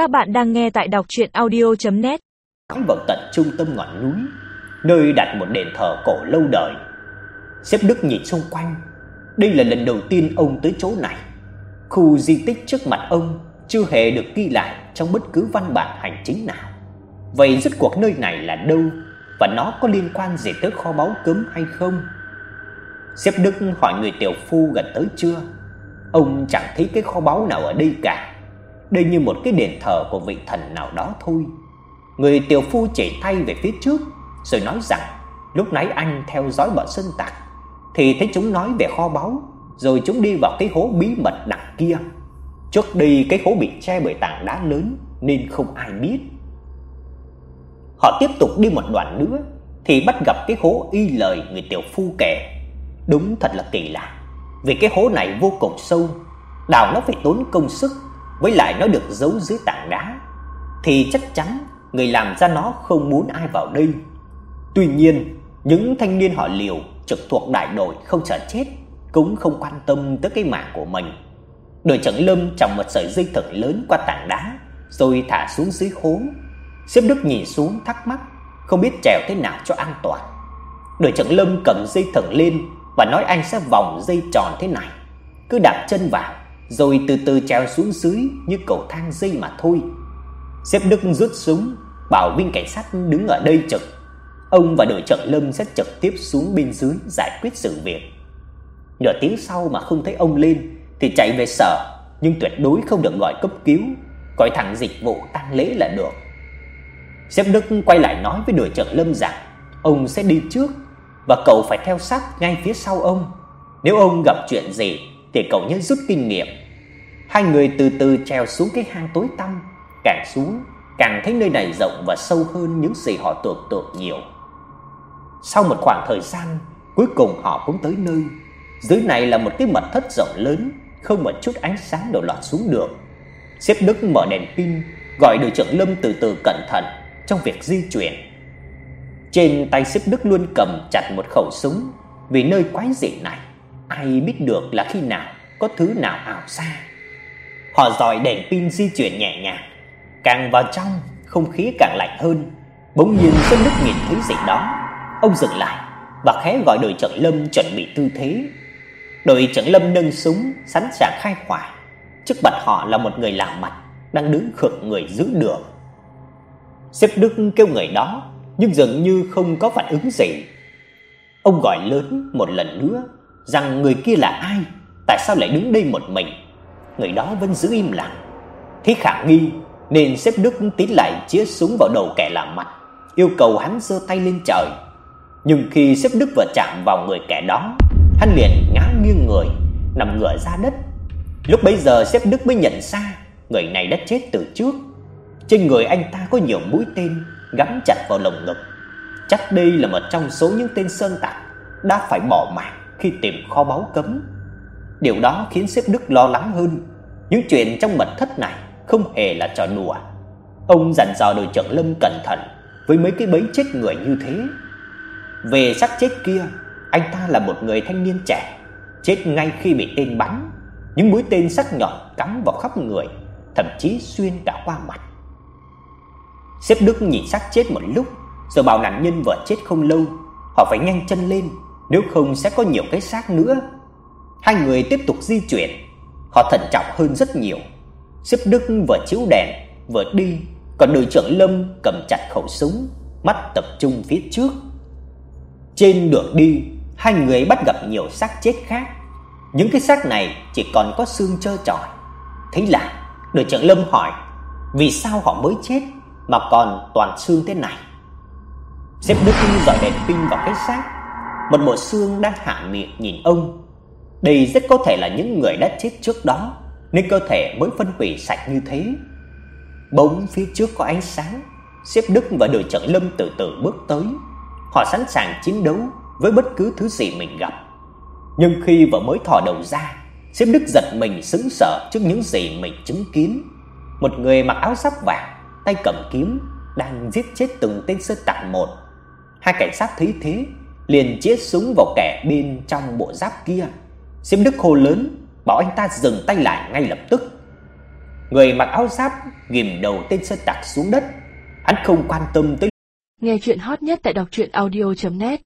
Các bạn đang nghe tại đọc audio net Nói vào tận trung tâm ngọn núi, nơi đặt một đền thờ cổ lâu đời. Xếp Đức nhìn xung quanh, đây là lần đầu tiên ông tới chỗ này. Khu di tích trước mặt ông chưa hề được ghi lại trong bất cứ văn bản hành chính nào. Vậy rốt cuộc nơi này là đâu và nó có liên quan gì tới kho báu cấm hay không? Xếp Đức hỏi người tiểu phu gần tới chưa. Ông chẳng thấy cái kho báu nào ở đây cả. Đây như một cái đền thờ của vị thần nào đó thôi. Người tiểu phu chỉ tay về phía trước rồi nói rằng lúc nãy anh theo dõi bọn sơn tặc thì thấy chúng nói về kho báu, rồi chúng đi vào cái hố bí mật đằng kia. Trước đây cái hố bị che bởi tảng đá lớn nên không ai biết. Họ tiếp tục đi một đoạn nữa thì bắt gặp cái hố y lời người tiểu phu kể. Đúng thật là kỳ lạ, vì cái hố này vô cùng sâu, đào nó phải tốn công sức, với lại nó được giấu dưới tảng đá, thì chắc chắn người làm ra nó không muốn ai vào đây. Tuy nhiên, những thanh niên họ Liều trực thuộc đại đội không sợ chết cũng không quan tâm tới cái mạng của mình. Đội trưởng Lâm trồng một sợi dây thừng lớn qua tảng đá rồi thả xuống dưới hố. Xếp Đức nhìn xuống thắc mắc, không biết trèo thế nào cho an toàn. Đội trưởng Lâm cầm dây thừng lên và nói anh sẽ vòng dây tròn thế này, cứ đạp chân vào rồi từ từ trèo xuống dưới như cầu thang dây mà thôi. Sếp Đức rút súng, bảo viên cảnh sát đứng ở đây trực. Ông và đội trưởng Lâm sẽ trực tiếp xuống bên dưới giải quyết sự việc. Nửa tiếng sau mà không thấy ông lên thì chạy về sở, nhưng tuyệt đối không được gọi cấp cứu, gọi thẳng dịch vụ tang lễ là được. Sếp Đức quay lại nói với đội trưởng Lâm rằng ông sẽ đi trước và cậu phải theo sát ngay phía sau ông. Nếu ông gặp chuyện gì thì cậu nhớ rút kinh nghiệm. Hai người từ từ trèo xuống cái hang tối tăm, càng xuống càng thấy nơi này rộng và sâu hơn những gì họ tưởng tượng nhiều. Sau một khoảng thời gian, cuối cùng họ cũng tới nơi. Dưới này là một cái mật thất rộng lớn, không một chút ánh sáng đổ lọt xuống được. Sếp Đức mở đèn pin, gọi đội trưởng Lâm từ từ cẩn thận trong việc di chuyển. Trên tay sếp Đức luôn cầm chặt một khẩu súng, vì nơi quái dị này ai biết được là khi nào có thứ nào ảo xa. Họ dòi đèn pin di chuyển nhẹ nhàng, càng vào trong không khí càng lạnh hơn. Bỗng nhiên Sơn Đức nhìn thấy gì đó, ông dừng lại và khẽ gọi đội trưởng Lâm chuẩn bị tư thế. Đội trưởng Lâm nâng súng sẵn sàng khai hỏa. Trước mặt họ là một người lạ mặt đang đứng khựng người giữ đường. Sếp Đức kêu người đó, nhưng dường như không có phản ứng gì. Ông gọi lớn một lần nữa rằng người kia là ai, tại sao lại đứng đây một mình. Người đó vẫn giữ im lặng. Thế khả nghi nên sếp Đức tiến lại chĩa súng vào đầu kẻ lạ mặt, yêu cầu hắn giơ tay lên trời. Nhưng khi sếp Đức vừa chạm vào người kẻ đó, hắn liền ngã nghiêng người, nằm ngửa ra đất. Lúc bấy giờ sếp Đức mới nhận ra người này đã chết từ trước. Trên người anh ta có nhiều mũi tên gắn chặt vào lồng ngực. Chắc đây là một trong số những tên sơn tặc đã phải bỏ mạng khi tìm kho báu cấm. Điều đó khiến sếp Đức lo lắng hơn. Những chuyện trong mật thất này không hề là trò đùa. Ông dặn dò đội trưởng Lâm cẩn thận với mấy cái bẫy chết người như thế. Về xác chết kia, anh ta là một người thanh niên trẻ, chết ngay khi bị tên bắn. Những mũi tên sắc nhọn cắm vào khắp người, thậm chí xuyên cả qua mặt. Sếp Đức nhìn xác chết một lúc, rồi bảo nạn nhân vừa chết không lâu, họ phải nhanh chân lên, nếu không sẽ có nhiều cái xác nữa. Hai người tiếp tục di chuyển, họ thận trọng hơn rất nhiều. Sếp Đức vừa chiếu đèn, vừa đi, còn đội trưởng Lâm cầm chặt khẩu súng, mắt tập trung phía trước. Trên đường đi, hai người bắt gặp nhiều xác chết khác. Những cái xác này chỉ còn có xương trơ trọi. thấy lạ đội trưởng Lâm hỏi, vì sao họ mới chết mà còn toàn xương thế này? Sếp Đức dọi đèn pin vào cái xác, một bộ xương đang hạ miệng nhìn ông. Đây rất có thể là những người đã chết trước đó, nên cơ thể mới phân hủy sạch như thế. Bỗng phía trước có ánh sáng, xếp Đức và đội trưởng Lâm từ từ bước tới. Họ sẵn sàng chiến đấu với bất cứ thứ gì mình gặp. Nhưng khi vừa mới thò đầu ra, xếp Đức giật mình sững sờ trước những gì mình chứng kiến. Một người mặc áo giáp vàng, tay cầm kiếm đang giết chết từng tên sơ tặc một. Hai cảnh sát thấy thế, liền chĩa súng vào kẻ bên trong bộ giáp kia. xem Đức hô lớn, bảo anh ta dừng tay lại ngay lập tức. người mặc áo giáp ghim đầu tên sơn tặc xuống đất. Hắn không quan tâm tới Nghe chuyện hot nhất tại đọc truyện audio net